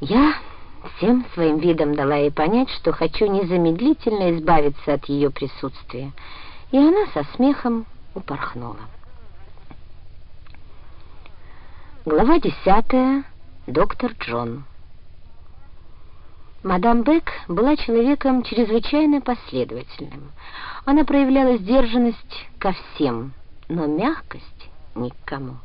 Я всем своим видом дала ей понять, что хочу незамедлительно избавиться от ее присутствия, и она со смехом упорхнула. Глава десятая. Доктор Джон. Мадам Бек была человеком чрезвычайно последовательным. Она проявляла сдержанность ко всем, но мягкость ни к кому.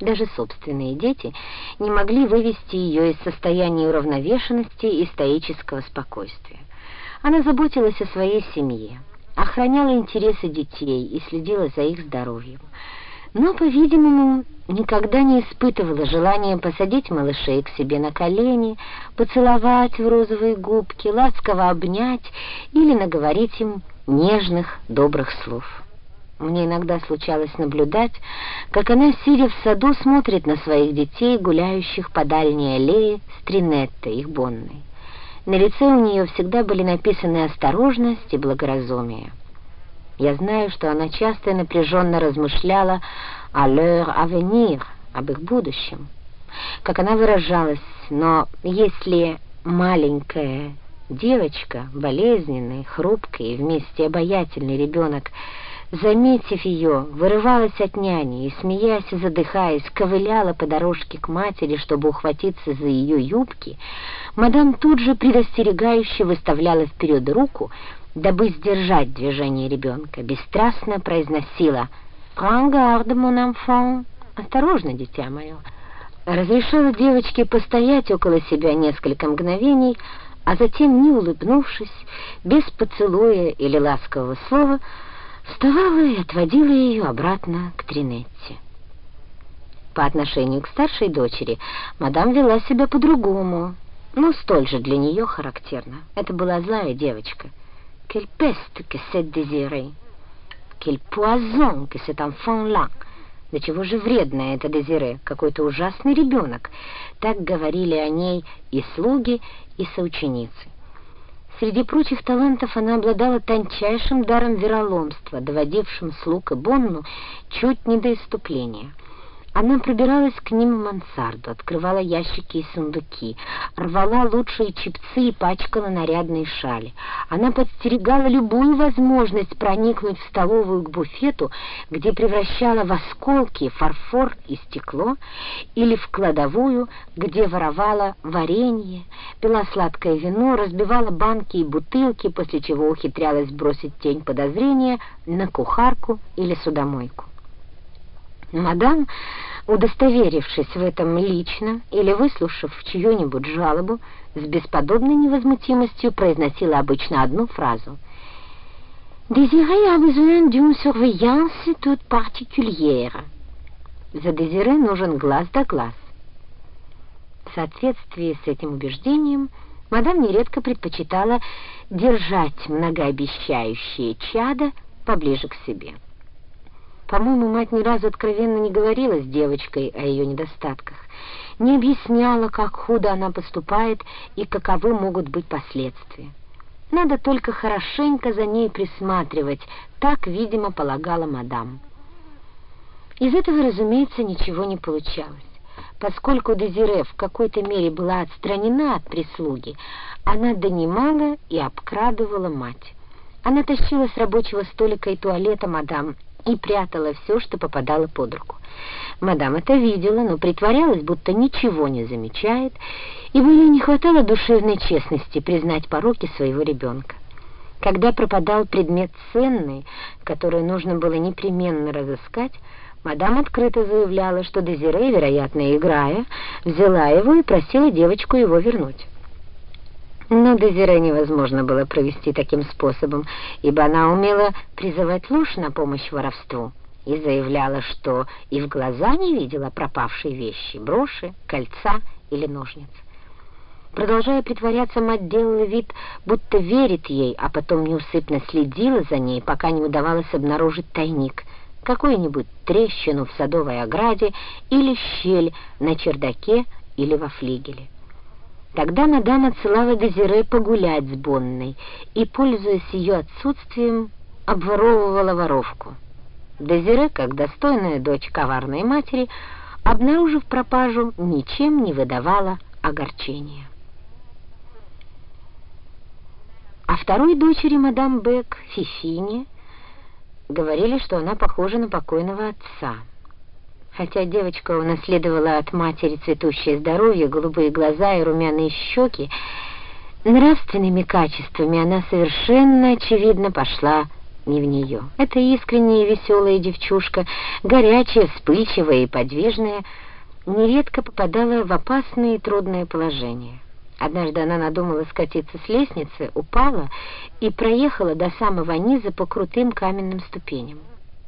Даже собственные дети не могли вывести ее из состояния уравновешенности и стоического спокойствия. Она заботилась о своей семье, охраняла интересы детей и следила за их здоровьем. Но, по-видимому, никогда не испытывала желания посадить малышей к себе на колени, поцеловать в розовые губки, ласково обнять или наговорить им нежных, добрых слов. Мне иногда случалось наблюдать, как она, сидя в саду, смотрит на своих детей, гуляющих по дальней аллее с Тринеттой, их бонной. На лице у нее всегда были написаны осторожность и благоразумие. Я знаю, что она часто и напряженно размышляла о leur avenir, об их будущем. Как она выражалась, но если маленькая девочка, болезненный, хрупкий и вместе обаятельный ребенок, заметив ее, вырывалась от няни и, смеясь и задыхаясь, ковыляла по дорожке к матери, чтобы ухватиться за ее юбки, мадам тут же предостерегающе выставляла вперед руку, дабы сдержать движение ребенка, бесстрастно произносила «Prends garde, mon enfant!» «Осторожно, дитя мое!» Разрешала девочке постоять около себя несколько мгновений, а затем, не улыбнувшись, без поцелуя или ласкового слова, вставала и отводила ее обратно к Тринетте. По отношению к старшей дочери мадам вела себя по-другому, но столь же для нее характерно. Это была злая девочка. «Quelle peste que cette désirée! Quel poison que cet enfant-là!» Да чего же вредная эта Дезире, какой-то ужасный ребенок. Так говорили о ней и слуги, и соученицы. Среди прочих талантов она обладала тончайшим даром вероломства, доводившим слуг и Бонну чуть не до иступления. Она пробиралась к ним в мансарду, открывала ящики и сундуки, рвала лучшие чепцы и пачкала нарядные шали. Она подстерегала любую возможность проникнуть в столовую к буфету, где превращала в осколки фарфор и стекло, или в кладовую, где воровала варенье, пила сладкое вино, разбивала банки и бутылки, после чего ухитрялась бросить тень подозрения на кухарку или судомойку. Мадам, удостоверившись в этом лично или выслушав чью-нибудь жалобу, с бесподобной невозмутимостью произносила обычно одну фразу. «Дезире a besoin d'une surveillance toute particulière». За Дезире нужен глаз да глаз. В соответствии с этим убеждением мадам нередко предпочитала держать многообещающее чадо поближе к себе. По-моему, мать ни разу откровенно не говорила с девочкой о ее недостатках, не объясняла, как худо она поступает и каковы могут быть последствия. Надо только хорошенько за ней присматривать, так, видимо, полагала мадам. Из этого, разумеется, ничего не получалось. Поскольку Дезире в какой-то мере была отстранена от прислуги, она донимала и обкрадывала мать. Она тащила с рабочего столика и туалета мадам и прятала все, что попадало под руку. Мадам это видела, но притворялась, будто ничего не замечает, ибо ей не хватало душевной честности признать пороки своего ребенка. Когда пропадал предмет ценный, который нужно было непременно разыскать, мадам открыто заявляла, что Дезире, вероятно, играя, взяла его и просила девочку его вернуть. Но Дезире невозможно было провести таким способом, ибо она умела призывать ложь на помощь воровству и заявляла, что и в глаза не видела пропавшей вещи, броши, кольца или ножниц. Продолжая притворяться, мать делала вид, будто верит ей, а потом неусыпно следила за ней, пока не удавалось обнаружить тайник, какую-нибудь трещину в садовой ограде или щель на чердаке или во флигеле. Тогда мадам отсылала Дезире погулять с Бонной и, пользуясь ее отсутствием, обворовывала воровку. Дезире, как достойная дочь коварной матери, обнаружив пропажу, ничем не выдавала огорчения. А второй дочери мадам Бек, Фифине, говорили, что она похожа на покойного отца. Хотя девочка унаследовала от матери цветущее здоровье, голубые глаза и румяные щеки, нравственными качествами она совершенно очевидно пошла не в нее. Эта искренняя и веселая девчушка, горячая, вспыльчивая и подвижная, нередко попадала в опасные и трудные положения. Однажды она надумала скатиться с лестницы, упала и проехала до самого низа по крутым каменным ступеням.